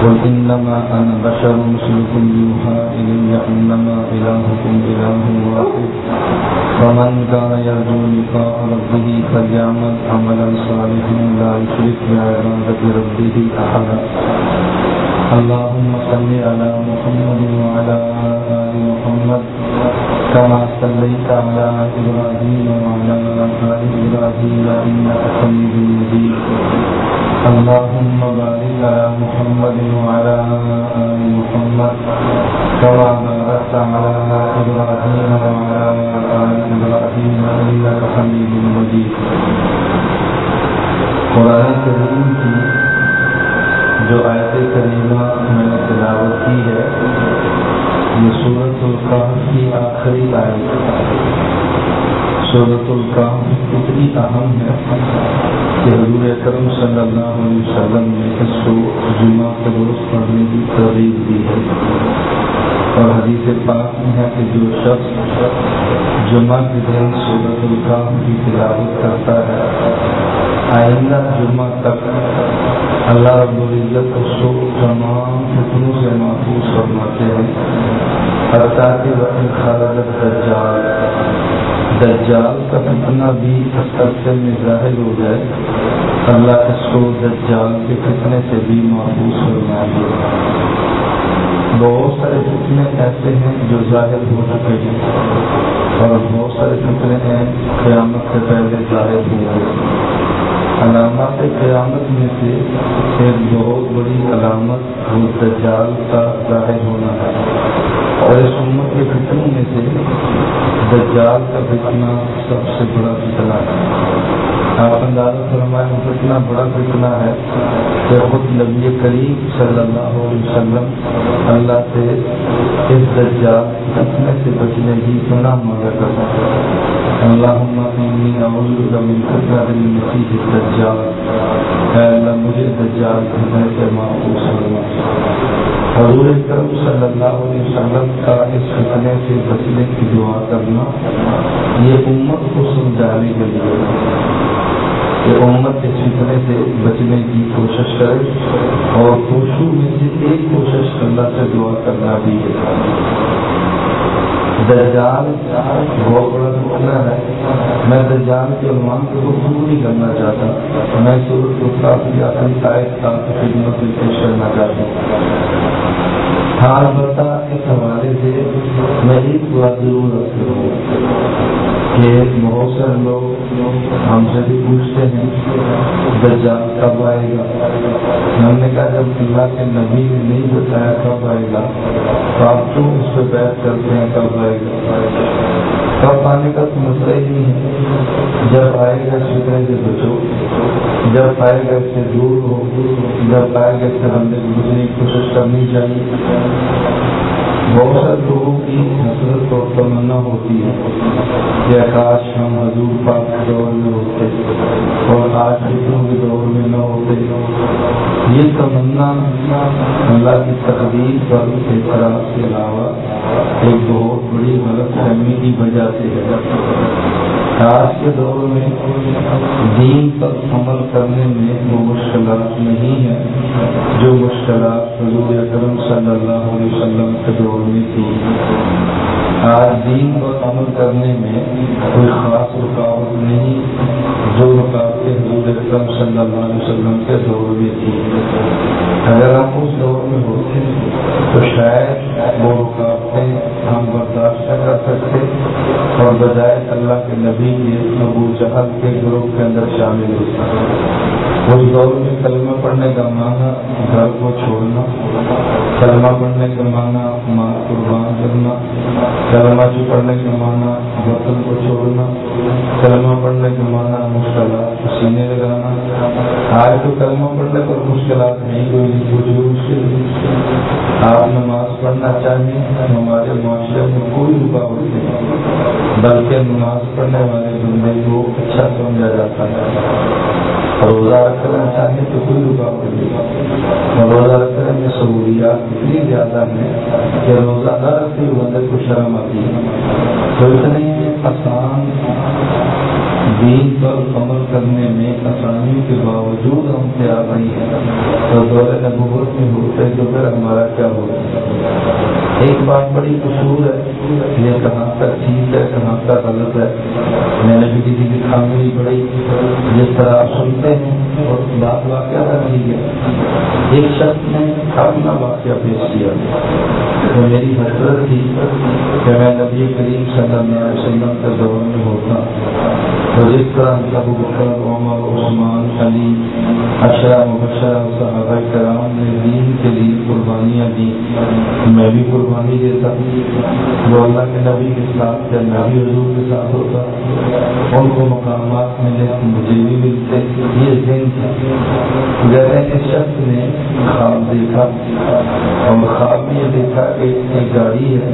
قل إنما أنا بشر مثلكم يوحى إلي أنما إلهكم إله واحد. فمن كان يرجو لقاء ربه فليعمل عملا صالحا لا يشرك بعبادة ربه أحدا. اللهم صل على محمد وعلى آل محمد كما صليت على إبراهيم وعلى آل إبراهيم إنك حميد مجيد. اللهم بارك على محمد وعلى آل محمد كما باركت على إبراهيم وعلى آل إبراهيم إنك حميد مجيد. قرآن کریم کی جو آیت کریمہ میں نے تلاوت کی ہے، یہ سورت القاف کی آخری آیت سورت القاف اتنی اہم ہے کہ حضور کرم صلی اللہ علیہ وسلم نے اس کو جمعہ کے روز پڑھنے کی ترغیب دی ہے۔ اور حدیث پاک میں ہے کہ جو شخص جمعہ کے دن سورت القاف کی تلاوت کرتا ہے، آئندہ جمعہ تک اللہ رب العزت اس کو تمام فتنوں سے محفوظ فرماتے ہیں۔ حتیٰ کہ وہ خالد دجال دجال کا فتنہ بھی سے میں ظاہر ہو جائے، اللہ اس کو دجال کے فتنے سے بھی محفوظ فرما دے بہت سارے فتنے ایسے ہیں جو ظاہر ہو چکے ہیں اور بہت سارے فتنے ہیں قیامت سے پہلے ظاہر ہو گئے علامات قیامت میں سے ایک بہت بڑی علامت وہ دجال کا ظاہر ہونا ہے۔ اور اس امت کے فتنوں میں سے دجال کا فتنہ سب سے بڑا فتنہ ہے۔ آپ اندازہ فرمائے فتنا بڑا فتنہ ہے کہ خود نبی کریم صلی اللہ علیہ وسلم اللہ سے اس دجال فتنے سے بچنے کی پناہ مانگا کرتا ہے اللہم انی اعوذ بک من فتنة المسیح الدجال۔ اے اللہ، مجھے دجال فتنے سے محفوظ فرما حضور اکرم صلی اللہ علیہ وسلم کا اس فتنے سے بچنے کی دعا کرنا یہ امت کو سمجھانے کے لیے کہ امت اس فتنے سے بچنے کی کوشش کرے اور خوشو میں سے ایک کوشش اللہ سے دعا کرنا بھی ہے۔ دجال بہت بڑا فتنہ ہے۔ میں دجال کے عنوان کو گفتگو نہیں کرنا چاہتا۔ میں سورج گپتا کی اپنی آئے کا خدمت میں پیش کرنا چاہتا ہوں۔ ہاں البتہ اس حوالے سے میں ایک بات ضرور رکھ ہوں کہ بہت سارے لوگ ہم سے بھی پوچھتے ہیں دجال کب آئے گا؟ ہم نے کہا، جب اللہ کے نبی نے نہیں بتایا کب آئے گا، تو آپ کیوں اس پہ بیٹھ کرتے ہیں کب آئے گا؟ کب آنے کا تو مسئلہ ہی نہیں ہے۔ جب آئے گا اس فکرے سے بچو۔ جب آئے گا اس سے دور ہو۔ جب آئے گا اس سے ہم نے بچنے کی کوشش کرنی چاہیے۔ بہت سارے لوگوں کی حسرت اور تمنا ہوتی ہے کہ آکاش ہم حضور پاک کے دور میں ہوتے اور آج فکروں کے دور میں نہ ہوتے۔ یہ تمنا اللہ کی تقدیر پر اعتراض کے علاوہ ایک بہت بڑی غلط فہمی کی وجہ سے ہے آج کے دور میں دین پر عمل کرنے میں وہ مشکلات نہیں ہیں جو مشکلات حضور اکرم صلی اللہ علیہ وسلم کے دور میں تھی۔ آج دین پر عمل کرنے میں کوئی خاص رکاوٹ نہیں جو رکاوٹیں حضور اکرم صلی اللہ علیہ وسلم کے دور میں تھی۔ اگر ہم اس دور میں ہوتے تو شاید وہ رکاوٹ رکاوٹیں ہم برداشت کر سکتے۔ اور بجائے اللہ کے نبی کے ابو جہل کے گروپ کے اندر شامل ہوتا اس دور میں کلمہ پڑھنے کا معنی گھر کو چھوڑنا، کلمہ پڑھنے کا معنی ماں قربان کرنا، کلمہ جو پڑھنے کا معنی وطن کو چھوڑنا، کلمہ پڑھنے کا معنی مشکلات سینے لگانا۔ آج تو کلمہ پڑھنے پر مشکلات نہیں کوئی کچھ بھی مشکل آپ نماز پڑھنا چاہیں ہمارے معاشرے میں کوئی رکاوٹ نہیں بلکہ نماز پڑھنے والے بندے کو اچھا سمجھا جاتا ہے۔ روزہ رکھنا چاہیں تو کوئی رکاوٹ نہیں روزہ رکھنے میں سہولیات اتنی زیادہ ہیں کہ روزہ نہ رکھتے بندے کو شرم آتی ہے۔ تو اتنے آسان دین پر عمل کرنے میں آسانی کے باوجود ہم سے آ ہیں۔ تو دور نبوت میں ہوتے تو پھر ہمارا کیا ہوتا ایک بات بڑی قصور ہے یہ کہاں تک ٹھیک ہے، کہاں تک غلط ہے؟ میں نے بھی کسی کی خامی نہیں پڑھی۔ جس طرح آپ سنتے ہیں اور بات واقعہ تھا ٹھیک ہے، ایک شخص نے اپنا واقعہ پیش کیا۔ تو میری حضرت تھی کہ میں نبی کریم صلی اللہ علیہ وسلم کے دور میں ہوتا۔ تو جس طرح ابو بکر، عمر، عثمان، علی اشرا مبشرہ، صحابہ کرام نے دین کے لیے قربانیاں دی میں بھی قربانی دیتا جو اللہ کے نبی کے ساتھ یا نبی حضور کے ساتھ ہوتا، ان کو مقامات ملے مجھے بھی ملتے، یہ دن تھا۔ جیسے اس شخص نے خواب دیکھا، اور خواب میں یہ دیکھا کہ ایک گاڑی ہے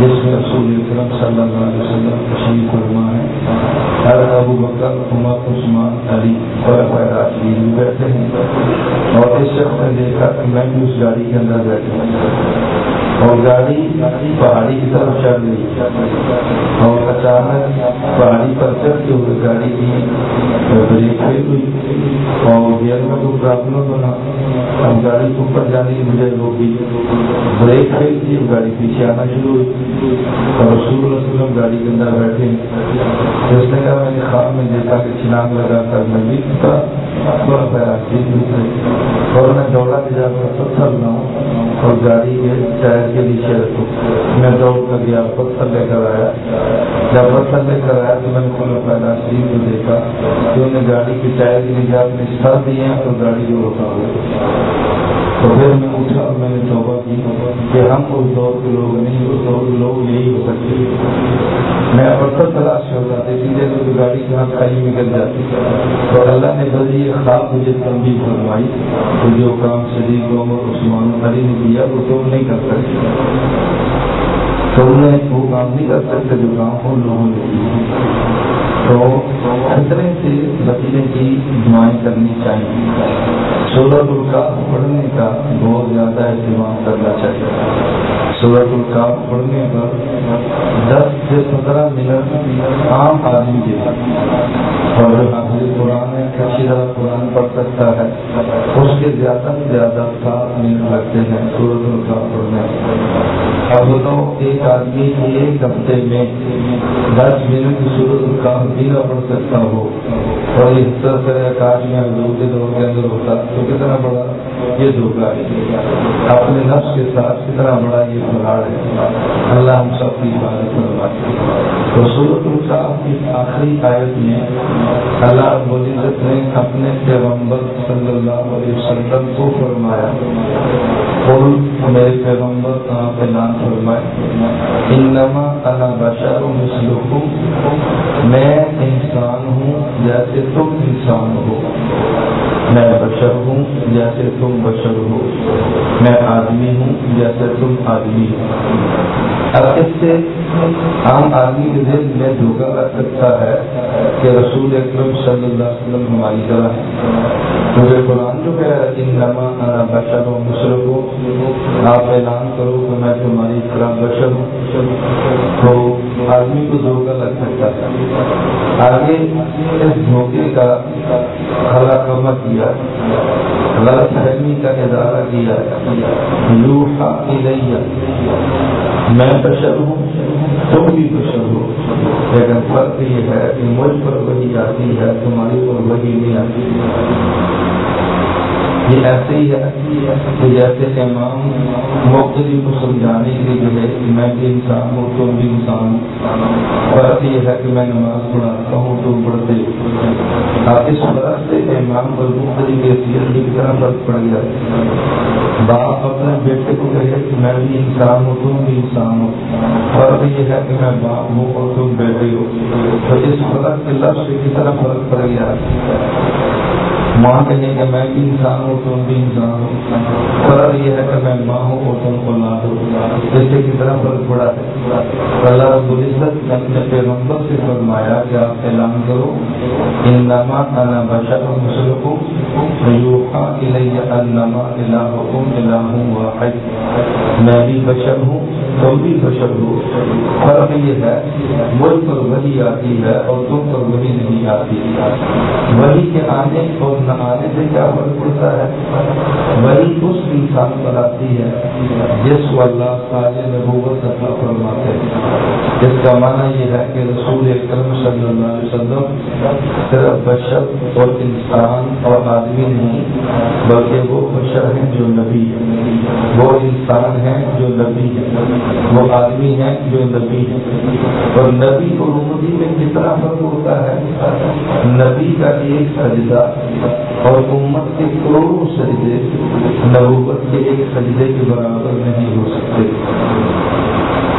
جس میں رسول اکرم صلی اللہ علیہ وسلم تشریف فرما ہے ہر ابو بکر، عمر، عثمان، علی اور بیٹھے ہیں۔ اور اس شخص نے دیکھا کہ میں بھی اس گاڑی کے اندر بیٹھا ہوں۔ اور گاڑی پہاڑی کی طرف چڑھ گئی اور اچانک پہاڑی پر چڑھتے ہوئے گاڑی کی بریک فیل ہوئی اور گیئر میں کوئی پرابلم بنا اب گاڑی کو اوپر جانے کی بجائے روکی بریک فیل کی گاڑی پیچھے آنا شروع ہوئی۔ اور رسول اللہ وسلم گاڑی کے اندر بیٹھے۔ اس نے کہا، میں نے خواب میں دیکھا کہ چناگ لگا کر میں بھی تھا۔ تھوڑا پیرا اور میں دوڑا کے جا کر پتھر لاؤں اور گاڑی کے ٹائر کے نیچے رکھو۔ میں دوڑ کر گیا، پتھر لے کر آیا۔ جب پتھر لے کر آیا تو میں نے کھلا پہلا سیٹ کو دیکھا کہ انہیں گاڑی کے ٹائر کے نیچے آپ نے سر دیے ہیں تو گاڑی جو ہوتا ہو۔ تو پھر میں اٹھا، میں نے توبہ کی کہ ہم اس دور کے لوگ نہیں، اس دور کے لوگ یہی ہو سکتے میں پتھر تلاش ہو جاتے سیدھے تو گاڑی کے ہاتھ کھائی نکل جاتی تو اللہ نے بس یہ خواب مجھے تنبیہ فرمائی تو جو کام شریف عمر عثمان علی نے کیا، وہ تم نہیں کر سکتے۔ تو انہیں وہ کام نہیں کر سکتے جو کام ان لوگوں نے کیا تو خطرے سے بچنے کی دعائیں کرنی چاہیے سورت القاف پڑھنے کا بہت زیادہ اہتمام کرنا چاہیے سورت القاف پڑھنے پر دس سے پندرہ منٹ عام آدمی کے اور حافظ قرآن اچھی طرح قرآن پڑھ سکتا ہے، اس کے زیادہ سے زیادہ سات منٹ لگتے ہیں سورت القاف پڑھنے۔ اب ایک آدمی ایک ہفتے میں دس منٹ سورت القاف بھی نہ پڑھ سکتا ہو۔ اور اس طرح سے آکاش میں حضور کے دور کے اندر ہوتا تو کتنا بڑا یہ دھوکا ہے۔ اپنے نفس کے ساتھ کتنا بڑا یہ فراڈ ہے۔ اللہ ہم سب کی حفاظت کرواتے ہیں سورت القاف کی آخری آیت میں اللہ رب العزت نے اپنے پیغمبر صلی اللہ علیہ وسلم کو فرمایا اور میرے پیغمبر کہاں پہ نام فرمائے؟ انما انا بشر مثلکم، میں انسان ہوں جیسے تم انسان ہو۔ میں بشر ہوں جیسے تم بشر ہو۔ میں آدمی ہوں جیسے تم آدمی ہو۔ اب اس سے عام آدمی کے دل میں دھوکہ لگ سکتا ہے کہ رسول اکرم صلی اللہ علیہ وسلم ہماری طرح ہے مجھے قرآن جو کہہ رہا ہے نما انا بشر ہوں مصرف ہو آپ اعلان کرو کہ میں تمہاری طرح بشر ہوں۔ تو آدمی کو دھوکہ لگ سکتا ہے۔ آگے اس دھوکے کا خلا کیا، غلط فہمی کا ادارہ کیا لوہا الیہ۔ میں بشر ہوں، تم بھی بشر ہو۔ لیکن فرق یہ ہے کہ مجھ پر وہی آتی ہے، تمہاری پر وہی نہیں آتی۔ یہ ایسے ہی ہے کہ جیسے امام مختلف کو سمجھانے کے لیے جو ہے کہ میں بھی انسان ہوں تم بھی انسان ہوں۔ فرق یہ ہے کہ میں نماز پڑھاتا ہوں تم پڑھتے اب اس طرح سے امام پر مختلف حیثیت کی طرح فرق پڑ گیا باپ اپنے بیٹے کو کہے کہ میں بھی انسان ہوں، تم بھی انسان ہوں فرق یہ ہے کہ میں باپ ہوں اور تم بیٹے ہو۔ تو اس فرق کے لفظ کی طرح فرق پڑ گیا ماں کہے کہ میں بھی انسان ہوں، تم بھی انسان ہوں فرق یہ ہے کہ میں ماں ہوں اور تم کو نہ دو جیسے کی طرح فرق پڑا ہے۔ اللہ رب العزت اپنے پیغمبر سے فرمایا کہ آپ اعلان کرو ان نما انا بشر مسلم یوحا الیہ انما الہکم الہ واحد۔ میں بھی بشر ہوں، تم بھی بشر ہو۔ فرق یہ ہے مجھ پر وہی آتی ہے اور تم پر وہی نہیں آتی۔ وہی کے آنے اور نہ آنے سے کیا فرق پڑتا ہے؟ وہی اس انسان پر آتی ہے جس کو اللہ سارے نبوت عطا فرماتے ہیں۔ اس کا معنی یہ ہے کہ رسول اکرم صلی اللہ علیہ وسلم صرف بشر اور انسان اور آدمی نہیں، بلکہ وہ بشر ہیں جو نبی ہے وہ انسان ہیں جو نبی ہے وہ آدمی ہیں جو نبی ہے اور نبی اور امتی میں کتنا فرق ہوتا ہے؟ نبی کا ایک سجدہ اور امت کے کروڑوں سجدے نبوت کے ایک سجدے کے برابر نہیں ہو سکتے۔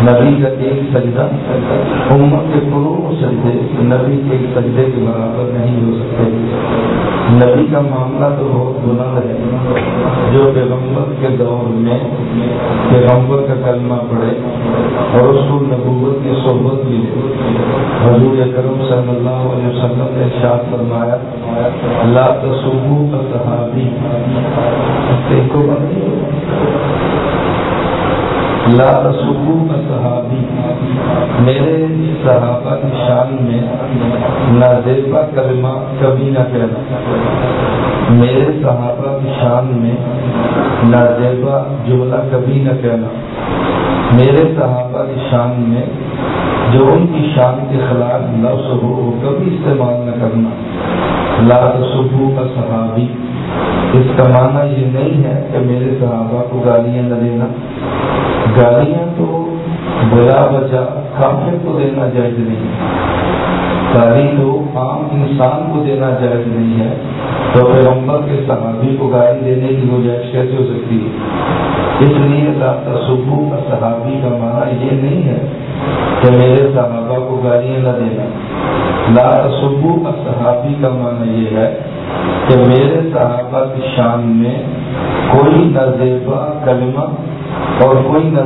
نبی کا ایک سجدہ، امت کے کروڑوں سجدے، نبی کے ایک سجدے کے برابر نہیں ہو سکتے۔ نبی کا معاملہ تو بہت بلند ہے۔ جو پیغمبر کے دور میں پیغمبر کا کلمہ پڑے اور اس کو نبوت کی صحبت ملے حضور کرم صلی اللہ علیہ وسلم نے شاد فرمایا اللہ تصبو کا صحابی دیکھو لا رسول کا صحابی، میرے صحابہ کی شان میں نہ دیبا کلمہ کبھی نہ کہنا۔ میرے صحابہ کی شان میں نہ دیبا جملہ کبھی نہ کہنا۔ میرے صحابہ کی شان میں جو ان کی شان کے خلاف لفظ ہو، وہ کبھی استعمال نہ کرنا۔ لا رسول کا صحابی اس کا معنی یہ نہیں ہے کہ میرے صحابہ کو گالیاں نہ دینا۔ گالیاں تو بلا وجہ کافر کو دینا جائز نہیں گالی تو عام انسان کو دینا جائز نہیں ہے۔ تو پھر عمر کے صحابی کو گالی دینے کی گنجائش کیسے ہو سکتی ہے۔ اس لیے تصبو کا صحابی کا معنی یہ نہیں ہے کہ میرے صحابہ کو گالیاں نہ دینا۔ لا تصبو کا صحابی کا معنی یہ ہے کہ میرے صحابہ کی شان میں کوئی نظیبہ کلمہ اور کوئی نہ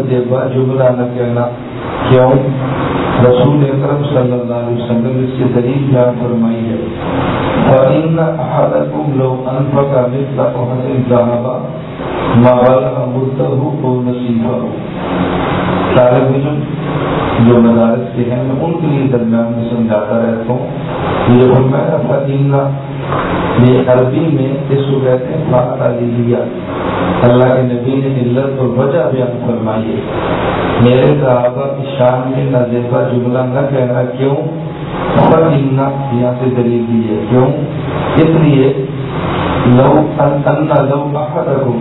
جملہ نہ کہنا کیوں؟ رسول اکرم صلی اللہ علیہ وسلم اس کی دلیل بیان فرمائی ہے۔ فَإِنَّ أَحَدَكُمْ لَوْ مِثْلَ ذَهَبًا مَا بَلَغَ مُدَّهُ أَوْ نَصِيبَهُ۔ طالب علم جو مدارس کے ہیں، میں ان کے لیے درمیان میں سمجھاتا رہتا ہوں۔ یہ فرمایا، فَإِنَّ یہ عربی میں اس کو کہتے ہیں فَعَلَ لِلِيَا اللہ کے نبی نے علت اور وجہ بیان فرمائی ہے۔ میرے صحابہ کی شان میں نہ دیکھا جملہ نہ کہنا کیوں؟ یہاں سے دلیل دی ہے۔ کیوں؟ اس لیے لو ان لو رکھو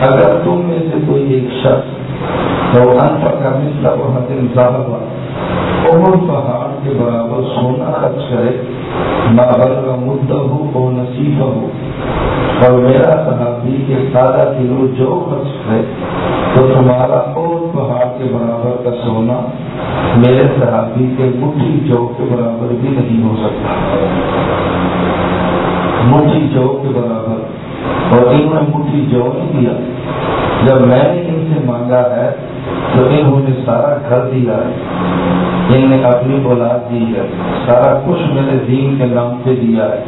اگر تم میں سے کوئی ایک شخص لو ان کا مطلب صاحب اور پہاڑ کے برابر سونا خرچ کرے بابر کا مدعا ہو نصیب ہو اور میرا صحابی کے سارا کلو جو خرچ ہے، تو تمہارا اور پہاڑ کے برابر کا سونا میرے صحابی کے مٹھی جو کے برابر بھی نہیں ہو سکتا۔ مٹھی جو کے برابر۔ اور انہوں نے مٹھی جو نہیں دیا۔ جب میں نے ان سے مانگا ہے، تو انہوں نے سارا گھر دیا۔ ہے ان نے اپنی اولاد دی ہے۔ سارا کچھ میرے دین کے نام پہ دیا ہے۔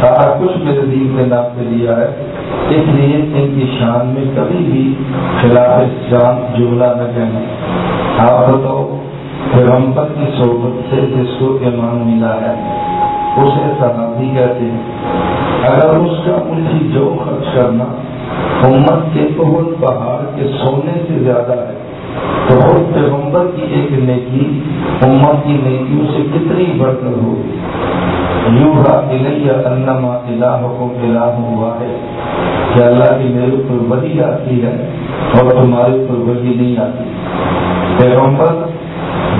سارا کچھ میرے دین کے نام پہ دیا ہے۔ اس لیے ان کی شان میں کبھی بھی خلاف جان جملہ نہ کہنا آپ بتاؤ، پیغمبر کی صحبت سے جس کو ایمان ملا ہے، اسے صحابی کہتے ہیں۔ اگر اس کا مجھے جو خرچ کرنا امت کے بہت پہاڑ کے سونے سے زیادہ ہے۔ تو پیغمبر کی ایک نیکی، امت کی نیکیوں سے کتنی بڑھ کر ہوگی؟ یوہا الیہ انما الہکم الہ واحد۔ کہ اللہ کی میرے اوپر وہی آتی ہے اور تمہارے اوپر وہی نہیں آتی۔ پیغمبر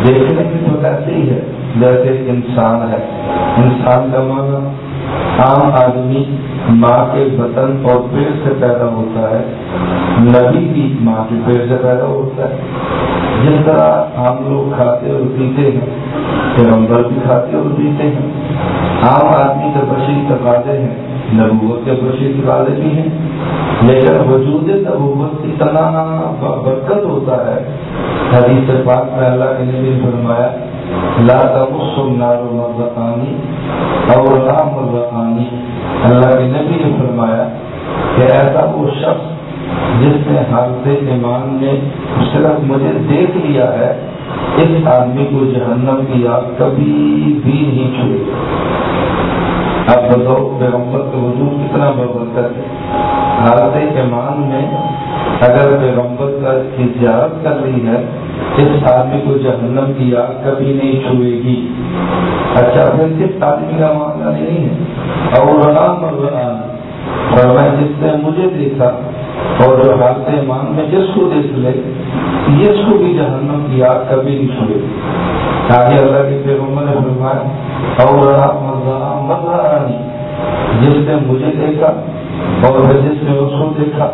دیکھنے کی تو ایسے ہی ہے، جیسے انسان ہے۔ انسان کا مانا عام آدمی ماں کے بطن اور پیڑ سے پیدا ہوتا ہے۔ نبی بھی ماں کے پیڑ سے پیدا ہوتا ہے۔ جس طرح ہم لوگ کھاتے اور پیتے ہیں، پیغمبر بھی کھاتے اور پیتے ہیں۔ عام آدمی کے بشری تقاضے ہیں، نبوت کے خوشی والے بھی ہیں۔ لیکن وجود نبوت اتنا برکت ہوتا ہے۔ حدیث پاک میں اللہ کے نبی فرمایا، لا تمس النار اور لا مرزقانی اللہ کے نبی نے فرمایا کہ ایسا وہ شخص جس نے حالت ایمان میں صرف مجھے دیکھ لیا ہے، اس آدمی کو جہنم کی یاد کبھی بھی نہیں چھوڑے اب بتاؤ پیغمبر کا وجود کتنا برکت ہے۔ حالت ایمان میں اگر پیغمبر کا تجارت کر رہی ہے، اس آدمی کو جہنم کی یاد کبھی نہیں چھوئے گی۔ اچھا پھر کس آدمی کا معاملہ نہیں ہے؟ اور رام میں جس نے مجھے دیکھا اور جو حالت ایمان میں جس کو دیکھ لے اس کو بھی جہنم کی یاد کبھی نہیں چھوڑے۔ آگے اللہ کے پیغمبر نے فرمایا، اور مزہ مزہ رانی جس نے مجھے دیکھا اور جس نے اس کو دیکھا،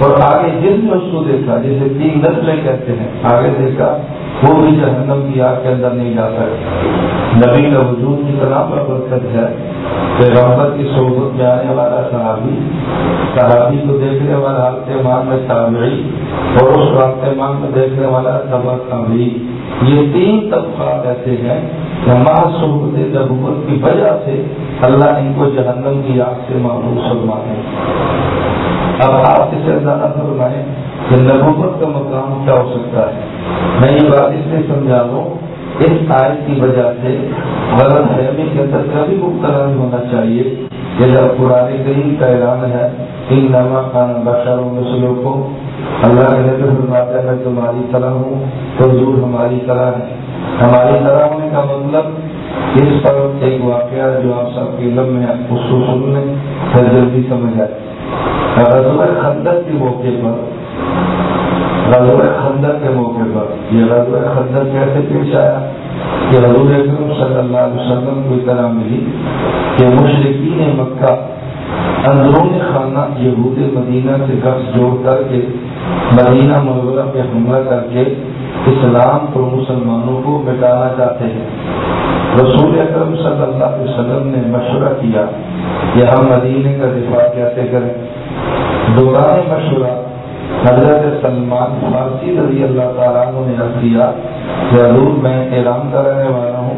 اور آگے جس نے اس کو دیکھا، جسے تین نسلیں کہتے ہیں، آگے دیکھا وہ بھی جہنم کی آگ کے اندر نہیں جا سکتے نبی کا وجود کتنا پر برکت ہے۔ پیغمبر کی صحبت میں آنے والا صحابی صحابی کو دیکھنے والا حالت مان میں تابعی اور اس رابط مان میں دیکھنے والا سبق تابعی۔ یہ تین طبقات ایسے ہیں کہ ماں صحبت نبوت کی وجہ سے اللہ ان کو جہنم کی آگ سے معلوم فرماتے اب آپ اسے زیادہ فرمائیں کہ نبوت کا مقام کیا ہو سکتا ہے۔ میں یہ بات اس لیے سمجھا دوں اس آیت کی وجہ سے غلط فہمی کے اندر کبھی مبتلا نہیں ہونا چاہیے۔ یہ جب پرانے کریم کا اعلان ہے ان نما خان بشر مسلوں کو اللہ کے نظر فرماتا ہے میں تمہاری طرح ہوں، تو ضرور ہماری طرح ہے ہماری طرح ہونے کا مطلب اس پر ایک واقعہ جو آپ سب کے علم میں اس کو سن لیں پھر جلدی سمجھ آئے۔ رضوع خندق کے موقع پر، غزوہ خندر کے موقع پر، یہ غزوہ خندر کیسے پیش آیا؟ کہ حضور اکرم صلی اللہ علیہ وسلم کو اطلاع ملی کہ مشرقین مکہ اندرون خانہ یہود مدینہ سے قبض جوڑ کر کے مدینہ منورہ پہ حملہ کر کے اسلام کو مسلمانوں کو مٹانا چاہتے ہیں۔ رسول اکرم صلی اللہ علیہ وسلم نے مشورہ کیا کہ ہم مدینہ کا دفاع کیسے کریں؟ دوران مشورہ حضرت سلمان فارسی رضی اللہ تعالیٰ نے عرض کیا، ضرور میں ایران کا رہنے والا ہوں۔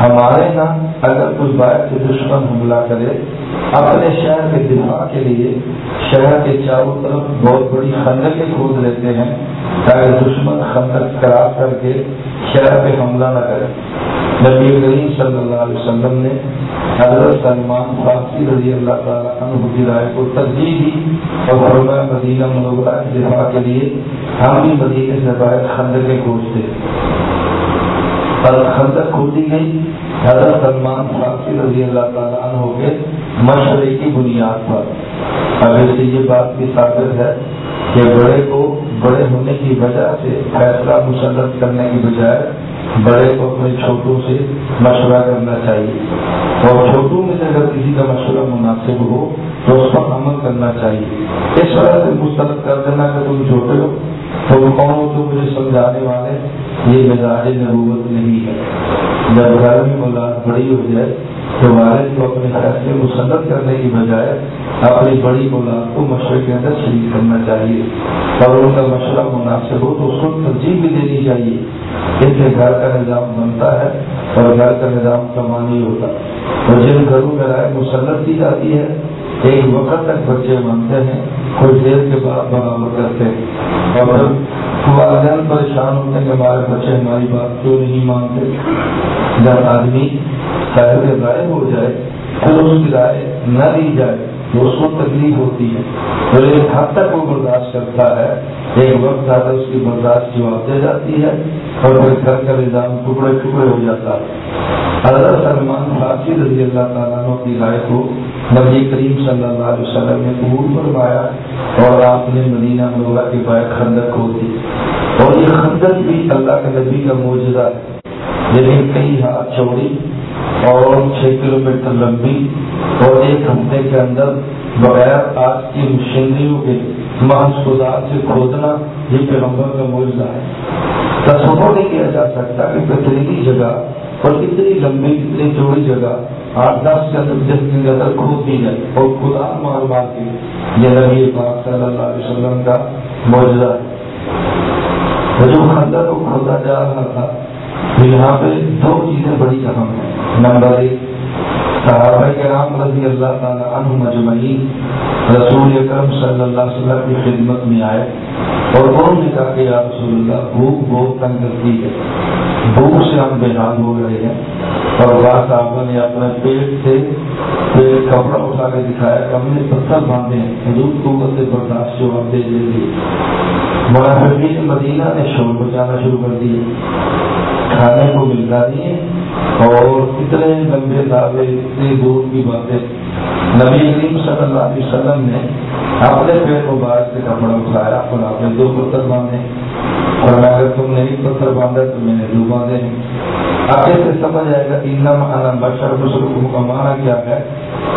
ہمارے یہاں اگر کچھ باہر سے دشمن حملہ کرے، اپنے شہر کے دفاع کے لیے شہر کے چاروں طرف بہت بڑی خندقیں کھود لیتے ہیں تاکہ دشمن خندق خراب کر کے شہر پہ حملہ نہ کرے۔ نبی کریم صلی اللہ علیہ وسلم نے حضرت سلمان فارسی رضی اللہ تعالیٰ عنہ کی رائے کو ترجیح دی اور فرمایا، مدینہ منورہ کے دفاع کے لیے ہم بھی مدینہ سے باہر خندقیں کھوجتے خندق کھودی گئی حضرت سلمان فارسی رضی اللہ تعالیٰ عنہ کے مشورے کی بنیاد پر۔ اب اس سے یہ بات بھی ثابت ہے کہ بڑے کو بڑے ہونے کی وجہ سے فیصلہ مسلط کرنے کی بجائے بڑے کو اپنے چھوٹوں سے مشورہ کرنا چاہیے۔ اور چھوٹوں میں سے اگر کسی کا مشورہ مناسب ہو تو اس پر عمل کرنا چاہیے۔ اس وجہ سے مسترد کر دینا کہ تم چھوٹے ہو۔ تو کون تو مجھے سمجھانے والے یہ مزاج نبوت نہیں ہے۔ جب گھر میں اولاد بڑی ہو جائے، تو والد کو اپنے فیصلے مسلط کرنے کی بجائے اپنی بڑی اولاد کو مشورے کے اندر شریک کرنا چاہیے۔ اور ان کا مشورہ مناسب ہو، تو اس کو ترجیح بھی دینی چاہیے۔ اس سے گھر کا نظام بنتا ہے اور گھر کا نظام کمانی ہوتا اور جن گھروں میں رائے مسلط کی جاتی ہے، ایک وقت تک بچے مانتے ہیں۔ کچھ دیر کے بعد بغاوت کرتے اور والدین پریشان ہوتے کہ ہمارے بچے ہماری بات کیوں نہیں مانتے؟ جب آدمی صاحب رائے ہو جائے، پھر اس کی رائے نہ دی جائے، تو اس کو تکلیف ہوتی ہے۔ تو ایک حد تک وہ برداشت کرتا ہے، ایک وقت زیادہ اس کی برداشت جواب دے جاتی ہے اور پھر گھر کا نظام ٹکڑے ٹکڑے ہو جاتا ہے۔ حضرت سلمان فارسی رضی اللہ تعالیٰ کی رائے کو نبی کریم صلی اللہ علیہ وسلم نے قبول فرمایا اور آپ نے مدینہ منورہ کی بائک خندق کھول دی۔ اور یہ خندق بھی اللہ کے نبی کا موجودہ ہے۔ لیکن کئی ہاتھ چوڑی اور چھ کلو میٹر لمبی اور ایک ہفتے کے اندر بغیر آج کی مشینریوں کے محض خدا سے کھودنا یہ پیغمبر کا موجودہ ہے۔ تصور نہیں کیا جا سکتا کہ پتریلی جگہ اور اتنی لمبی اتنی چوڑی جگہ آٹھ دس کے اندر جس کے اندر کھوتی ہے اور خدا مار مار کے یہ نبی پاک صلی اللہ علیہ وسلم کا موجودہ ہے۔ جو خندر کو کھودا جا رہا تھا یہاں پہ دو چیزیں بڑی اہم ہیں۔ نمبر ایک، صحابہ کرام رضی اللہ تعالیٰ عنہ مجمعین رسول اکرم صلی اللہ علیہ وسلم کی خدمت میں آئے اور انہوں نے کہا کہ یا رسول اللہ، بھوک بہت تنگ کرتی ہے۔ بھوک سے ہم بے حال ہو رہے ہیں اور بعض صاحبہ نے اپنے پیٹ سے پیٹ کپڑا اٹھا کے دکھایا کہ ہم نے پتھر باندھے ہیں، حضور قوت سے برداشت جو ہم دے دے منافقین مدینہ نے شور بچانا شروع کر دیے کھانے کو ملتا نہیں اور اتنے لمبے دعوے اتنی دور کی باتیں۔ نبی کریم صلی اللہ علیہ وسلم نے اپنے پیٹ کو باہر سے کپڑا اٹھایا اور آپ نے دو پتھر باندھے۔ اور اگر تم نے ایک پتھر باندھا تو میں نے دو باندھے آگے سے سمجھ آئے گا تین بشر بزرگ کا مانا کیا ہے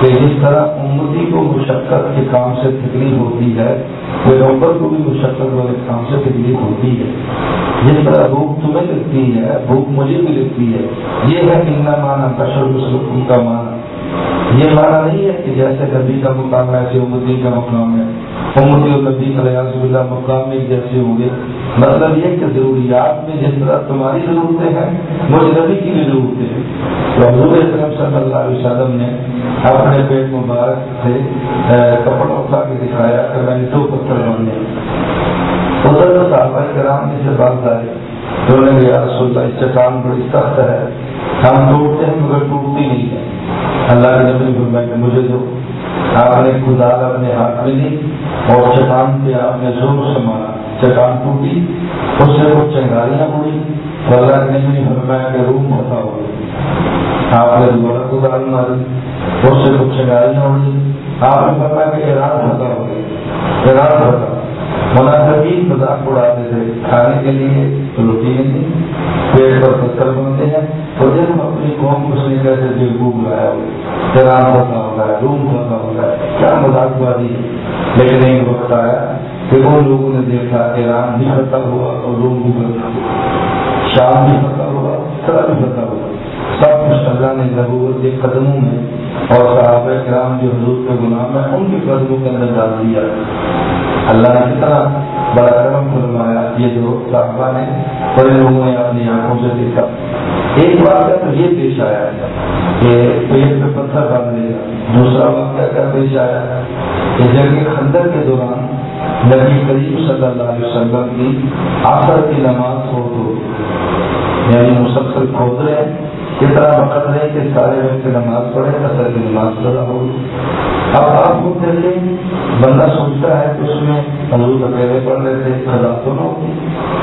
کہ جس طرح امتی کو مشقت کے کام سے تکلیف ہوتی ہے پیغمبر کو بھی مشقت والے کام سے تکلیف ہوتی ہے۔ جس طرح بھوک تمہیں لگتی ہے، بھوک مجھے بھی لگتی ہے۔ یہ ہے ان مانا بشر بزرگ کا مانا یہ مانا نہیں ہے کہ جیسے نبی کا مقام ہے ایسے امدی کا مقام ہے۔ امدی اور نبی اللہ مقام میں جیسے ہوں گے۔ مطلب یہ کہ ضروریات میں جس طرح تمہاری ضرورتیں ہیں، مجھے نبی کی بھی ضرورتیں ہیں۔ تو حضور اکرم صلی اللہ علیہ وسلم نے اپنے پیٹ مبارک سے کپڑا اٹھا کے دکھایا کہ میں نے دو پتھر بننے ادھر صحابہ کرام نے سے بات آئے تو نے رسول اللہ، اس چٹان بڑی سخت ہے۔ ہم توڑتے ہیں مگر ٹوٹتی نہیں ہے اللہ کے نبی فرمائے کہ مجھے دو۔ آپ نے خدا اپنے ہاتھ میں لی اور چٹان پہ آپ نے زور سے مارا۔ چٹان ٹوٹی، اس سے وہ چنگاریاں ہوئی اللہ کے نبی فرمایا کہ روم ہوتا ہو۔ آپ نے دوبارہ خدا ماری، اس سے کچھ چنگاریاں ہوئی آپ نے فرمایا کہ ایران ہوتا ہو گئی ایران ہوتا مناسبین مذاق اڑاتے تھے۔ کھانے کے لیے روٹی نہیں، پیٹ پر پتھر بنتے ہیں۔ اور جب ہم اپنی قوم کو سنی کہتے تھے بھوک لایا ہو تیران ہوتا ہوتا ہے روم ہوتا ہوتا ہے، کیا مذاق بازی لیکن ایک وقت آیا کہ وہ لوگوں نے دیکھا ایران بھی فتح ہوا اور روم بھی فتح ہوا شام بھی فتح ہوا سر بھی فتح ہوا۔ سب کچھ اللہ نے ضرورت کے قدموں میں اور صحابہ کرام جو حضور کے غلام ہیں، ان کے قدموں کے اندر ڈال دیا۔ اللہ نے کتنا بڑا کرم فرمایا، یہ جو صاحبہ نے، بڑے لوگوں نے اپنی آنکھوں سے دیکھا۔ ایک واقعہ تو یہ پیش آیا کہ پیٹ پہ پتھر باندھ لیا، دوسرا واقعہ کیا پیش آیا کہ جنگ خندر کے دوران نبی کریم صلی اللہ علیہ وسلم کی آخر کی نماز ہو تو یعنی مسلسل کھود رہے ہیں، کتنا وقت ہے کہ سارے وقت نماز پڑھے اثر کی نماز پڑھا ہو۔ اب آپ کو دیکھیں، بندہ سوچتا ہے کہ اس میں حضور اکیلے پڑھ رہے تھے خدا تو نہ ہوتی،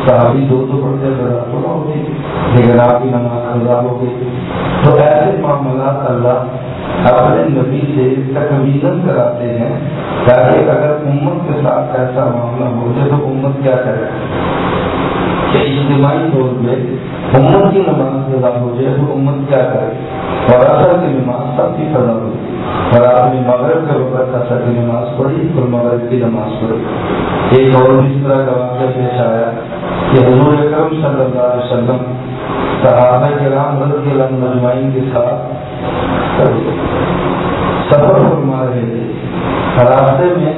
صحابی دو دو پڑھتے، خدا تو نہ ہوتی۔ لیکن نماز خدا ہو گئی تو ایسے معاملات اللہ اپنے نبی سے تکویزن کراتے ہیں تاکہ اگر امت کے ساتھ ایسا معاملہ ہو جائے تو امت کیا کرے؟ کہ اجتماعی طور پہ امت کی نماز ادا ہو جائے تو امت کیا کرے؟ اور اثر کی نماز سب کی فضا ہو اور آپ نے مغرب کے وقت اثر کی نماز پڑھی اور مغرب کی نماز پڑھی۔ ایک اور اس طرح کا واقعہ پیش آیا کہ حضور اکرم صلی اللہ علیہ وسلم صحابہ کرام رضی اللہ عنہ مجمعین کے ساتھ سفر فرما رہے تھے۔ راستے میں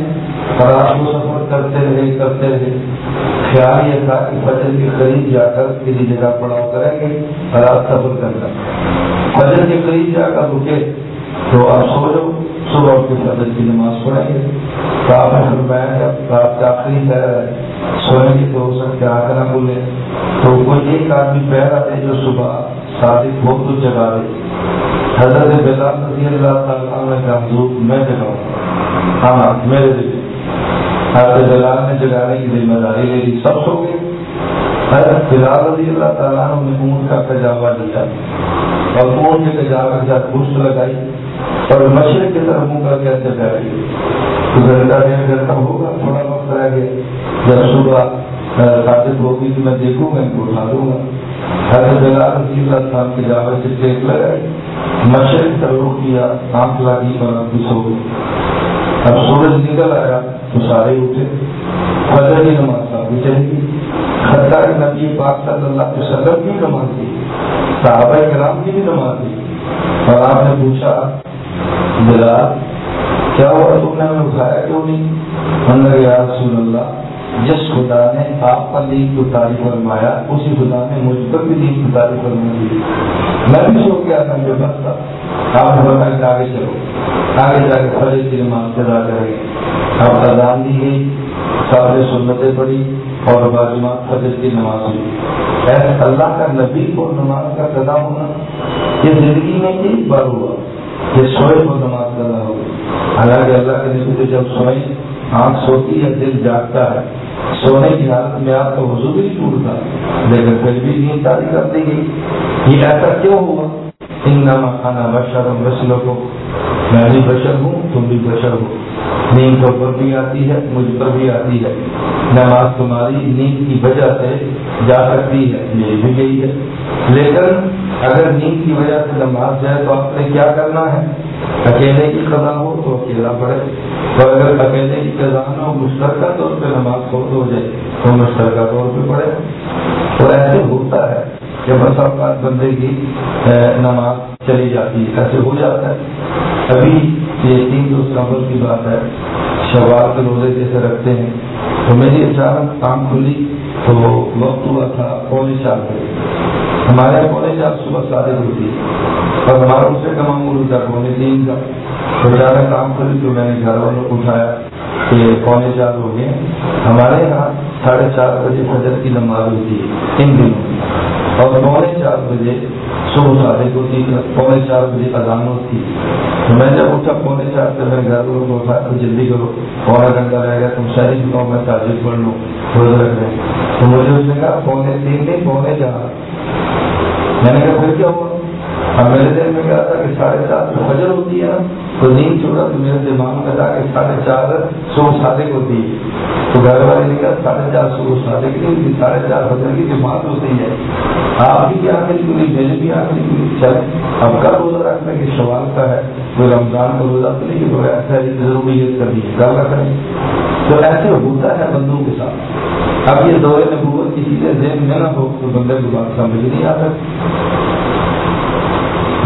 رات کو سفر کرتے رہے کرتے رہے۔ خیال یہ تھا کہ فجر کے قریب جا کر کسی جگہ پڑاؤ کریں گے رات سفر کرنا۔ فجر کے قریب جا کر رکے تو آپ سو جاؤ۔ صبح اٹھ کے فجر کی نماز پڑھیں گے۔ تو آپ نے فرمایا کہ رات کا آخری پہر ہے سوئیں گے تو ہو سکتے آگ بولے؟ تو کوئی ایک آدمی پہر آتے جو صبح صادق ہو تو جگہ دے۔ حضرت بلال رضی اللہ تعالیٰ نے کہا، حضور، میں جگاؤں۔ ہاں میرے دل حضرت بلال نے جگانے کی ذمہ داری لے لی، سب سو گئے۔ حضرت بلال رضی اللہ تعالیٰ نے اونٹ کا کجاوا لیا۔ اور اونٹ کے کجاوا کے ساتھ گوشت لگائی۔ اور مشرق کی طرف منہ کر کے کیسے بیٹھ تو گھنٹہ ڈیڑھ گھنٹہ ہوگا، تھوڑا وقت رہ گیا۔ جب صبح ثابت ہوگی تو میں دیکھوں گا ان کو اٹھا دوں گا۔ حضرت بلال رضی اللہ تعالیٰ کے جاوا سے ٹیک لگائی مشرق طرف کیا آنکھ لگی اور اب سو گئی اب سورج نکل آیا، تو سارے اٹھے۔ فجر کی نماز بھی چلے گی خطہ نبی پاک صلی اللہ علیہ وسلم کی نماز تھی۔ صحابہ کرام کی بھی نماز تھی۔ اور آپ نے پوچھا، بلال، کیا ہوا تم نے ہمیں اٹھایا کیوں نہیں؟ یا رسول اللہ جس خدا نے آپ پر دین کو تعریف فرمایا، اسی خدا نے مجھ پر بھی دین کو تعریف فرمائی۔ میں بھی سو گیا تھا میرے پاس تھا۔ آپ نے بتایا کہ آگے چلو۔ آگے جا کے فجر کی نماز ادا کریں گے آپ اذان دی گئی سارے سنتیں پڑھی اور باجماعت فجر کی نماز ہوئی ایسے اللہ کا نبی کو نماز کا قدا ہونا یہ زندگی میں ایک بار ہوا یہ سوئے کو نماز قدا ہو۔ حالانکہ اللہ کے نبی کو جب سوئی آنکھ سوتی ہے، دل جاگتا ہے۔ سونے کی حالت میں آپ کا وضو بھی ٹوٹتا۔ لیکن پھر بھی نیند تاری کر دی گئی یہ ایسا کیوں ہوا؟ ان نام کھانا بشر نسلوں کو میں بھی بشر ہوں، تم بھی بشر ہو۔ نیند تو پر بھی آتی ہے، مجھ پر بھی آتی ہے۔ نماز تمہاری نیند کی وجہ سے جا سکتی ہے، یہ بھی گئی ہے۔ لیکن اگر نیند کی وجہ سے نماز جائے تو آپ نے کیا کرنا ہے؟ اکیلے کی قضا ہو تو اکیلا پڑے تو اگر اکیلے کی قضا نہ ہو، مشترکہ طور پہ نماز خود ہو جائے، تو مشترکہ طور پہ پڑے تو ایسے ہوتا ہے کہ بس اوقات بندے کی نماز چلی جاتی ہے، ایسے ہو جاتا ہے۔ ابھی یہ تین دو سمبل کی بات ہے، شوال کے روزے جیسے رکھتے ہیں۔ تو میری اچانک آنکھ کھلی، تو وقت ہوا تھا، پونے چار بجے۔ ہمارے یہاں پونے صبح سارے ہوتی ہے اور ہمارا اس سے کم عمر ہوتا پونے تین کا۔ تو زیادہ کام کری تو میں نے گھر والوں کو اٹھایا کہ پونے چار ہو گئے۔ ہمارے یہاں ساڑھے چار بجے فجر کی نماز ہوتی ہے، ان دنوں اور پونے چار بجے صبح سارے کو تین پونے چار بجے اذان ہوتی تو میں جب اٹھا پونے چار سے میں گھر والوں کو اٹھایا تو جلدی کرو پونا گھنٹہ رہ گیا، تم شہری بھی میں تاجر پڑھ لوں روز رکھ رہے تو مجھے اس نے کہا، پونے تین نہیں، پونے چار۔ میں نے کہا پھر کیا ہوا؟ اب میرے دل میں کہا تھا کہ ساڑھے چار فجر ہوتی ہے نا، تو نیند چھوڑا تو میرے دماغ میں تھا کہ ساڑھے چار سو صادق ہوتی ہے۔ تو گھر والے نے کہا ساڑھے چار سو صادق نہیں ہوتی، ساڑھے چار فجر کی جماعت ہوتی ہے۔ آپ بھی کیا آخری کیوں نہیں میرے بھی آخری کیوں نہیں چلے اب کل روزہ رکھنا کہ سوال کا ہے؟ کوئی رمضان کا روزہ تو نہیں کہ کوئی ایسا ضروریت کرنی ہے۔ کل رکھ تو ایسے ہوتا ہے بندوں کے ساتھ۔ اب یہ دورے نبوت کسی سے ذہن میں نہ ہو تو بندے کو بات سمجھ نہیں آ سکتی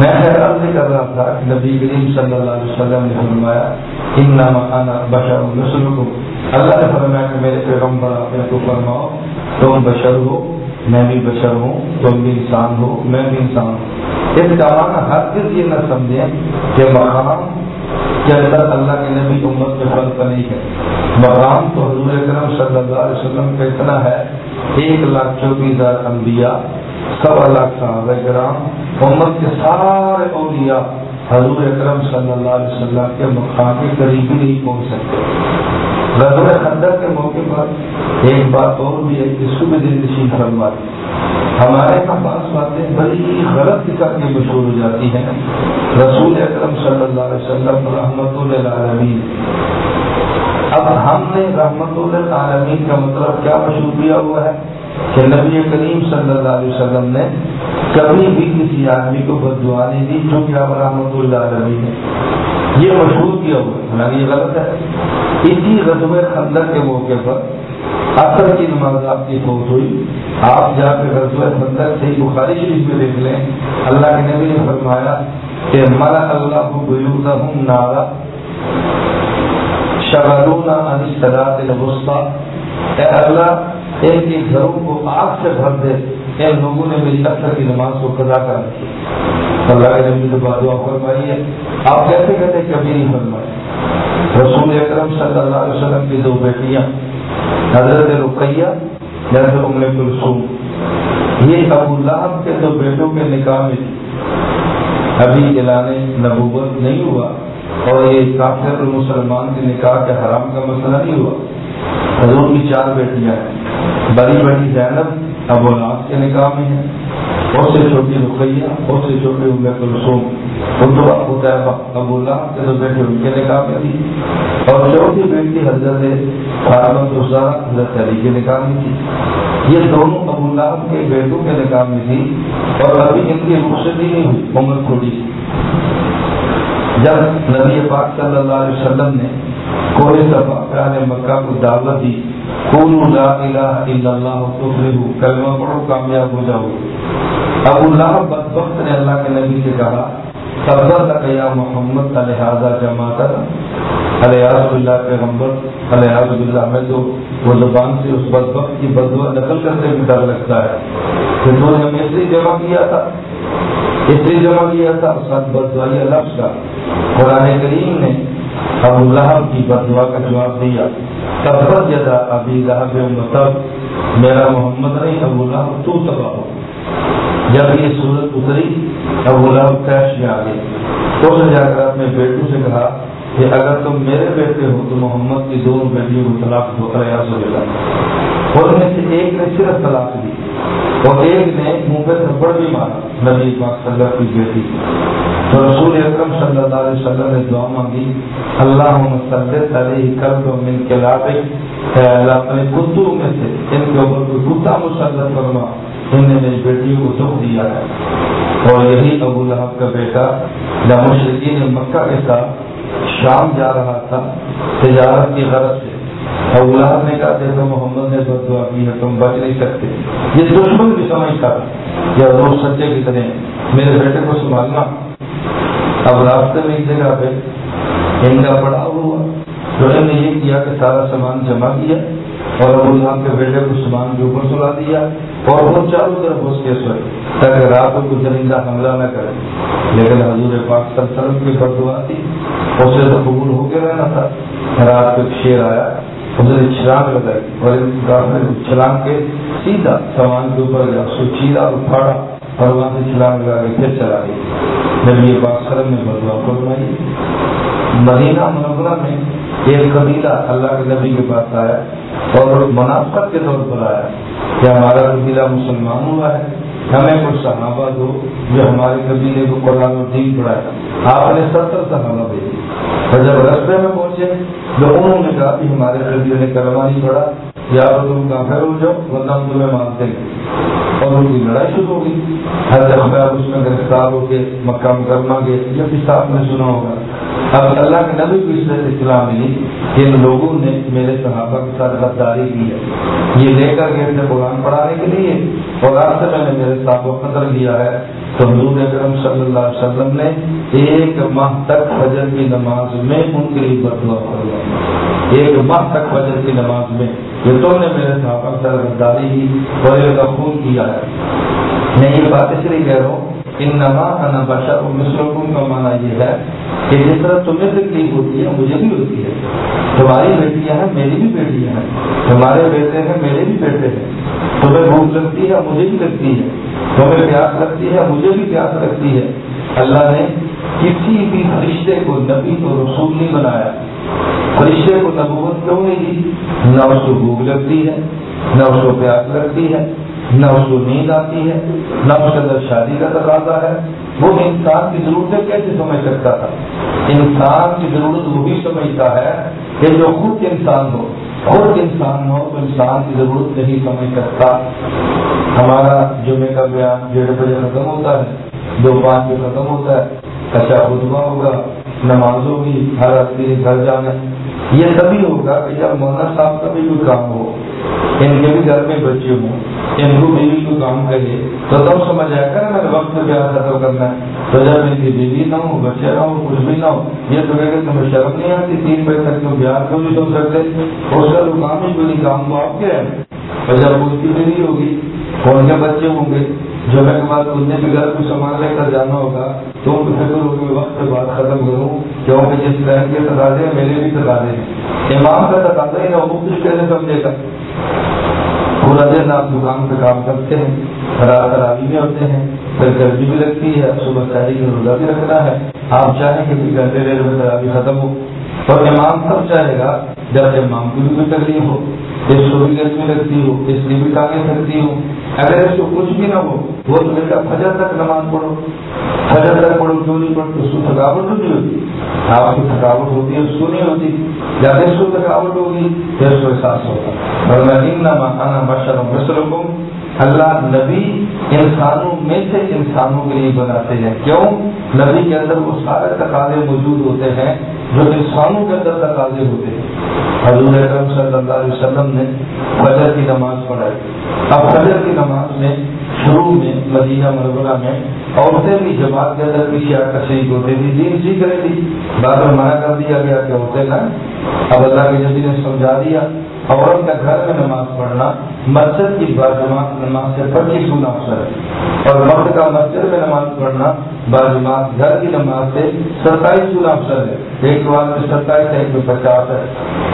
میں خیرات نہیں کر رہا تھا نبی کریم صلی اللہ علیہ وسلم نے فرمایا ان نام بشر نسل کو اللہ نے فرمایا کہ میرے پیغمبر اپنے کو فرماؤ، تم بشر ہو، میں بھی بشر ہوں، تم بھی انسان ہو، میں بھی انسان ہوں۔ اس کا معنی ہر چیز یہ نہ سمجھیں کہ مقام کے اندر اللہ کے نبی امت میں فرق نہیں ہے۔ مقام تو حضور کرم صلی اللہ علیہ وسلم کا اتنا ہے ایک لاکھ چوبیس ہزار انبیاء، سوا لاکھ صحابہ کرام محمد کے سارے اولیاء حضور اکرم صلی اللہ علیہ وسلم کے مقام کے قریب ہی نہیں پہنچ سکتے۔ غزل خندر کے موقع پر ایک بات اور بھی ہے کہ صبح دن نشین فرماتی ہمارے یہاں بعض باتیں بڑی غلط قسم کی مشہور ہو جاتی ہیں۔ رسول اکرم صلی اللہ علیہ وسلم رحمت العالمین اب ہم نے رحمت العالمین کا مطلب کیا مشہور کیا ہوا ہے کہ نبی کریم صلی اللہ علیہ وسلم نے کبھی بھی کسی آدمی کو بد دعا نہیں دی جو کہ اب رحمت اللہ علیہ ہے۔ یہ مشہور کیا ہوا ہے؟ یہ غلط ہے۔ اسی رسم خندر کے موقع پر اثر کی نماز آپ کی فوت ہوئی۔ آپ جا کے رسم خندر سے بخاری شریف میں دیکھ لیں۔ اللہ کے نبی نے فرمایا کہ ملا اللہ کو نارا۔ شغلونا انسطرات الوسطى۔ اے اللہ، ان کے گھروں کو آگ سے بھر دے۔ ان لوگوں نے میری اکثر کی نماز کو قضا کر رکھی۔ اللہ کے نبی بات دعا فرمائی ہے۔ آپ کیسے کہتے کبھی نہیں فرمائے رسول اکرم صلی اللہ علیہ وسلم کی دو بیٹیاں، حضرت رقیہ، حضرت ام کلثوم۔ یہ ابو اللہ کے دو بیٹوں کے نکاح میں تھی۔ ابھی اعلان نبوت نہیں ہوا۔ اور یہ کافر اور مسلمان کے نکاح کے حرام کا مسئلہ نہیں ہوا۔ حضور کی چار بیٹیاں ہیں۔ بڑی بڑی زینب ابو ناس کے نکاح میں ہے بہت سے چھوٹی رقیہ، بہت سے چھوٹے عمر کلسوم اتبا اتبا ابو اللہ کے دو بیٹے ان کے نکاح میں تھی اور چوتھی بیٹی حضرت فاطمہ دوسرا حضرت علی کے نکاح میں تھی۔ یہ دونوں ابو اللہ کے بیٹوں کے نکاح میں تھی اور ابھی ان کی رخصتی نہیں ہوئی، عمر کھوڑی جب نبی پاک صلی اللہ علیہ وسلم نے کوئی صفحہ دفعہ مکہ کو دعوت دی لا الہ الا اللہ تفلحو کلمہ پڑھو، کامیاب ہو جاؤ۔ ابو اللہ بدبخت نے اللہ کے نبی سے کہا یا محمد الحاظہ جمع کر الیاز اللہ پیغمبر الیاز اللہ میں تو وہ زبان سے اس بد وقت کی بدوا نقل کرتے بھی ڈر لگتا ہے۔ کہ تو نے ہمیں اس لیے جمع کیا تھا۔ اس لیے جمع کیا تھا اس کا بدوائی لفظ کا، قرآن کریم نے ابو لہب کی بدوا کا جواب دیا۔ تب جدا ابھی لہب مطلب میرا محمد نہیں، ابو لہب تو تباہ ہو۔ جب یہ صورت اتری، ابو لہب کیش میں آ گئی اس نے جا کر اپنے بیٹوں سے کہا کہ اگر تم میرے بیٹے ہو تو محمد کی دونوں بیٹیوں کو طلاق دو کر یا سو جگہ اور میں سے ایک نے صرف طلاق دی۔ اور ایک نے منہ پہ تھپڑ بھی مارا۔ نبی پاک صلی اللہ کی بیٹی۔ تو رسول اکرم صلی اللہ علیہ وسلم نے دعا مانگی اللہ مسلط علیہ کر دو من کے لاپے اللہ، اپنے کتوں میں سے ان کے اوپر کوئی کتا مسلط فرما۔ انہوں نے میری بیٹیوں کو دکھ دیا ہے۔ اور یہی ابو لہب کا بیٹا جب مشرقین مکہ کے ساتھ شام جا رہا تھا، تجارت کی غرض سے۔ اور اللہ نے کہا دیکھو محمد نے بد دعا کی ہے، تم بچ نہیں سکتے۔ یہ دشمن بھی سمجھتا تھا یا روز سچے کی طرح میرے بیٹے کو سنبھالنا۔ اب راستے میں ایک جگہ پہ ان کا پڑا ہوا۔ تو نے یہ کیا کہ سارا سامان جمع کیا اور ابو اللہ کے بیٹے کو سامان کے اوپر سلا دیا۔ اور وہ چاروں طرف اس کے سوئے تاکہ رات کو درندہ حملہ نہ کرے۔ لیکن حضور پاک صلی اللہ علیہ وسلم کی بدوا تھی۔ اسے تو قبول ہو کے رہنا تھا۔ رات کو شیر آیا۔ اسے چھلانگ لگائی اور چھلانگ کے سیدھا سامان کے اوپر گیا۔ اس کو چیرا اور پھاڑا اور وہاں سے چھلانگ لگا کے پھر چلا گئی جب یہ پاک سلم نے بدوا فرمائی۔ مدینہ منورہ میں ایک قبیلہ اللہ کے نبی کے پاس آیا اور منافقت کے طور پر آیا۔ کہ ہمارا قبیلہ مسلمان ہوا ہے، ہمیں کچھ صحابہ دو جو ہمارے قبیلے کو قرآن و دین پڑھایا آپ نے ستر صحابہ بھیجی اور جب رستے میں پہنچے، تو انہوں نے کہا کہ ہمارے قبیلے نے کرما نہیں پڑھا۔ یا تو تم کافر ہو جاؤ، ورنہ ہم تمہیں مانتے گے اور ان کی لڑائی شروع ہو گئی۔ ہر جگہ اس میں گرفتار ہو کے مکہ مکرمہ گئے یہ بھی صاحب نے سنا ہوگا۔ اب اللہ کے نبی کو اس طرح اطلاع ملی کہ ان لوگوں نے میرے صحابہ کے ساتھ غداری کی ہے۔ یہ لے کر گئے تھے قرآن پڑھانے کے لیے، اور آج سے میں نے میرے صاحب کو قدر لیا ہے۔ تو حضور اکرم صلی اللہ علیہ وسلم نے ایک ماہ تک فجر کی نماز میں ان کے لیے بدلا کروا ایک ماہ تک فجر کی نماز میں یہ تو نے میرے صحابہ کے ساتھ غداری کی، اور یہ خون کیا ہے۔ میں یہ بات اس لیے کہہ رہا ہوں ان نما انا بشر مسلم کا مانا یہ ہے کہ جس طرح تمہیں تکلیف ہوتی ہے، مجھے بھی ہوتی ہے۔ تمہاری بیٹیاں ہیں، میری بھی بیٹیاں ہیں۔ تمہارے بیٹے ہیں، میرے بھی بیٹے ہیں۔ تمہیں بھوک لگتی ہے، مجھے بھی لگتی ہے۔ تمہیں پیاس لگتی ہے، مجھے بھی پیاس لگتی ہے۔ اللہ نے کسی بھی فرشتے کو نبی کو رسول نہیں بنایا۔ فرشتے کو نبوت کیوں نہیں دی؟ نہ اس کو بھوک لگتی ہے، نہ اس کو پیاس لگتی ہے۔ نہ اس کو نیند آتی ہے، نہ اس کے اندر شادی کا تقاضا ہے۔ وہ انسان کی ضرورتیں کیسے سمجھ سکتا تھا؟ انسان کی ضرورت وہی سمجھتا ہے کہ جو خود انسان ہو، خود انسان ہو تو انسان کی ضرورت نہیں سمجھ سکتا۔ ہمارا جمعے کا بیان ڈیڑھ بجے ختم ہوتا ہے، دو پانچ بجے ختم ہوتا ہے۔ کچا خطبہ ہوگا، نماز ہوگی، ہر آدمی گھر جانا یہ تبھی ہوگا کہ جب مولانا صاحب کا بھی کوئی کام ہو۔ یعنی ان کے بھی گھر میں بچے ہوں ان یعنی کو بیوی کو کام کرے، تو تب سمجھ آئے گا میرے وقت میں پیار ختم کرنا ہے، تو جب ان کی بیوی نہ ہو بچے نہ ہو، کچھ بھی نہ ہو، یہ تو کہ تمہیں شرم نہیں آتی، تین بجے تک تم پیار کو بھی تو سکتے؟ اس کا تو کام ہی کوئی کام تو آپ کے ہے اور جب اس کی بیوی ہوگی، کون کے بچے ہوں گے؟ جو میں کے بعد انہیں بھی گھر کو سامان لے کر جانا ہوگا، تو فکر ہوگی وقت سے بات ختم کروں، کیونکہ جس طرح کے تقاضے میرے بھی تقاضے ہیں۔ امام کا تقاضا ہی نہ وہ کچھ کیسے سمجھے گا۔ پورا دن آپ دکان پہ کام کرتے ہیں، رات رابی میں ہوتے ہیں، پھر گرمی بھی لگتی ہے، صبح شہری کا روزہ بھی رکھنا ہے۔ آپ چاہیں کہ گھنٹے ڈیڑھ میں تراوی ختم ہو۔ اور امام سب چاہے گا جب جب معمول میں کر لی ہو اس کو میں رکھتی ہو اس لیے بھی ٹانگیں سکتی ہو، اگر اس کو کچھ بھی نہ ہو، وہ تو بیٹا فجر تک نماز پڑھو۔ فجر تک پڑھو، کیوں نہیں پڑھو اس کو تھکاوٹ نہیں ہوتی۔ آپ کی تھکاوٹ ہوتی ہے، اس کو نہیں ہوتی۔ جب اس کو تھکاوٹ ہوگی پھر اس کو احساس ہوگا ورنہ مشرم مسلم اللہ نبی انسانوں میں سے انسانوں کے لیے بناتے ہیں۔ کیوں؟ نبی کے اندر وہ سارے تقاضے موجود ہوتے ہیں جو انسانوں کے اندر تقاضے ہوتے ہیں۔ حضور اکرم صلی اللہ علیہ وسلم نے فجر کی نماز پڑھائی۔ اب فجر کی نماز میں شروع میں مدینہ مرورہ میں عورتیں بھی جماعت کے اندر بھی کیا شریک ہوتے تھی دین سیکھ رہی تھی بعد میں منع کر دیا گیا کہ ہوتے نا اب اللہ کے جبھی نے سمجھا دیا عورت کا گھر میں نماز پڑھنا، مسجد کی باجماعت نماز سے پچیس گنا افسر ہے اور مرد کا مسجد میں نماز پڑھنا، باجماعت گھر کی نماز سے ستائیس گنا افسر ہے۔ ایک بار میں ستائیس ہے، ایک میں پچاس ہے۔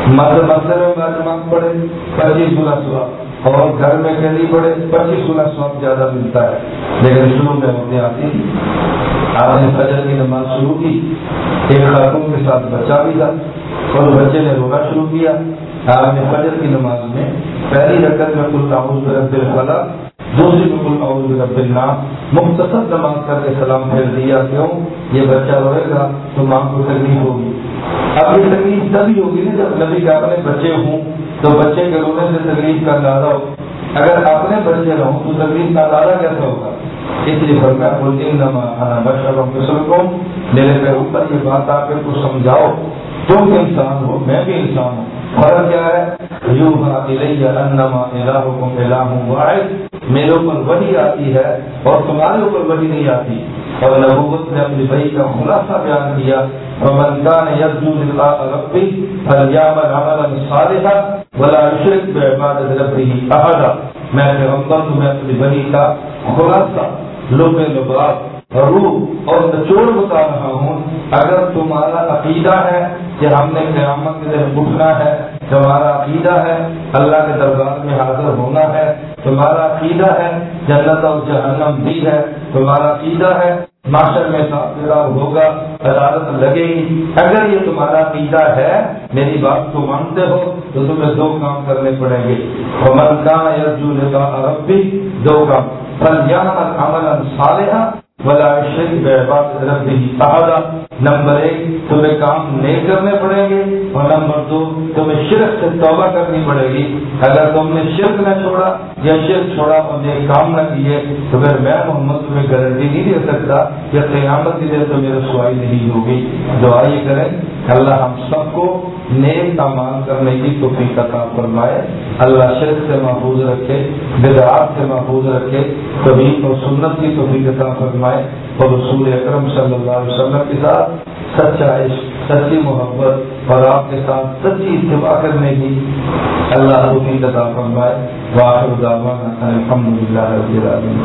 مرد مسجد میں باجماعت پڑھے، پچیس گنا سواب۔ اور گھر میں کہنی پڑے پچیس گنا سواب زیادہ ملتا ہے۔ لیکن شروع میں ہوتے آتی آپ نے فجر کی نماز شروع کی، ایک خاتون کے ساتھ بچہ بھی تھا۔ اور بچے نے رونا شروع کیا۔ آپ نے فجر کی نماز میں پہلی رقط میں کل تعاون رب الخلا دوسری میں کل تعاون رب النام مختصر نماز کر کے سلام پھیر دیا، کیوں؟ یہ بچہ روئے گا تو ماں کو تکلیف ہوگی۔ اب یہ تکلیف تبھی ہوگی نا جب نبی کے اپنے بچے ہوں، تو بچے کے رونے سے تکلیف کا اندازہ ہو۔ اگر اپنے بچے رہوں تو تکلیف کا اندازہ کیسے ہوگا؟ اس لیے فرمایا بولتے بشر کو میرے پہ اوپر یہ بات آ کر کو سمجھاؤ۔ تم بھی انسان ہو، میں بھی انسان ہوں۔ فرق کیا ہے؟ یو انما الہکم الہ واحد۔ میرے اوپر وہی آتی ہے اور تمہارے اوپر وہی نہیں آتی۔ اور نبوت نے اپنی بھائی کا خلاصہ بیان کیا۔ ومن كان يرجو لقاء ربه فليعمل عملا صالحا ولا يشرك بعبادة ربه أحدا میں پیغمبر تمہیں اپنی بنی کا خلاصہ، لب لباب روح اور نچوڑ بتا رہا ہوں۔ اگر تمہارا عقیدہ ہے کہ ہم نے قیامت کے دن اٹھنا ہے، تمہارا عقیدہ ہے، اللہ کے دربار میں حاضر ہونا ہے، تمہارا عقیدہ ہے، جنت اور جہنم بھی ہے، تمہارا عقیدہ ہے، معاشر میں صاف ہوگا، عدالت لگے گی۔ اگر یہ تمہارا عقیدہ ہے، میری بات کو مانتے ہو، تو تمہیں دو کام کرنے پڑیں گے۔ عمر کا یا یرجو عرب بھی دو کام۔ پل عمل صالحہ ولا شرک بعباد ربه تعالی۔ نمبر ایک، تمہیں کام نہیں کرنے پڑیں گے۔ اور نمبر دو، تمہیں شرک سے توبہ کرنی پڑے گی۔ اگر تم نے شرک نہ چھوڑا یا شرک چھوڑا اور یہ کام نہ کیے، تو پھر میں محمد تمہیں گارنٹی نہیں دے سکتا کہ قیامت کی دیر تو میرے سوائی نہیں ہوگی۔ دعا یہ کریں۔ اللہ ہم سب کو نیک کام کرنے کی توفیق عطا فرمائے۔ اللہ شرک سے محفوظ رکھے، بدعات سے محفوظ رکھے کبھی اور سنت کی توفیق عطا فرمائے۔ اور رسول اکرم صلی اللہ علیہ وسلم کے ساتھ سچا عشق، سچی محبت اور آپ کے ساتھ سچی اتباع کرنے کی اللہ توفیق عطا فرمائے۔ واخر دعوانا الحمدللہ رب العالمین۔